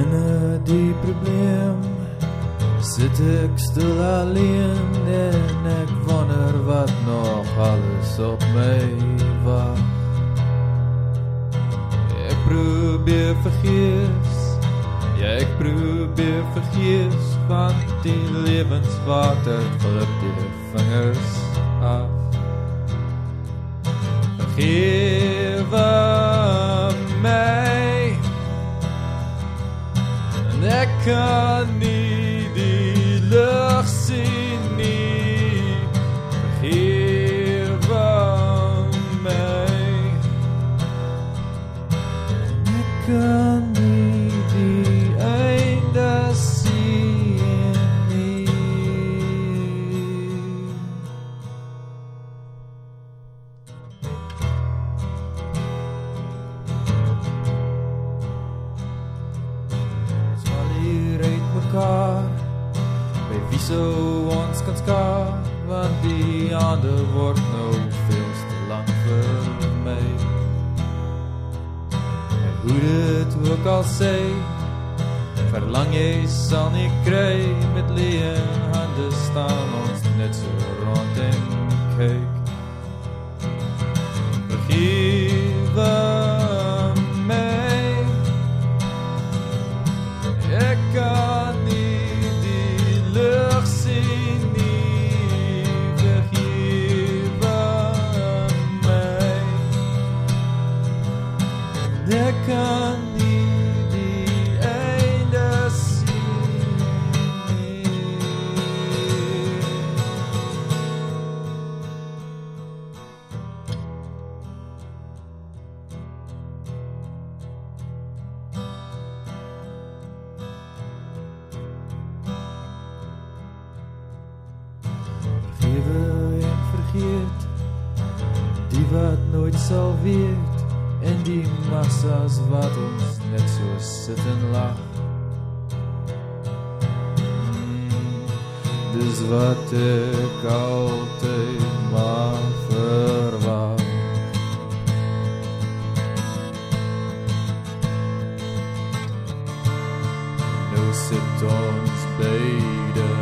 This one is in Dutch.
Binne die probleem sit ek stil alleen en ek wonder wat nog alles op my wag. Ek probeer vergeet, ja ek probeer vergeet van die lewenswater glip die vingers af. En mekaar By wie sou ons kan skaar Want die ander word nou veel te lang vir my En hoe dit ook al sê Verlang jy sal nie kry Met leen hande wat nooit sal weet En die massas wat ons net so sit en lach Mm, Dis wat ek altyd maar verwag Nou sit ons beide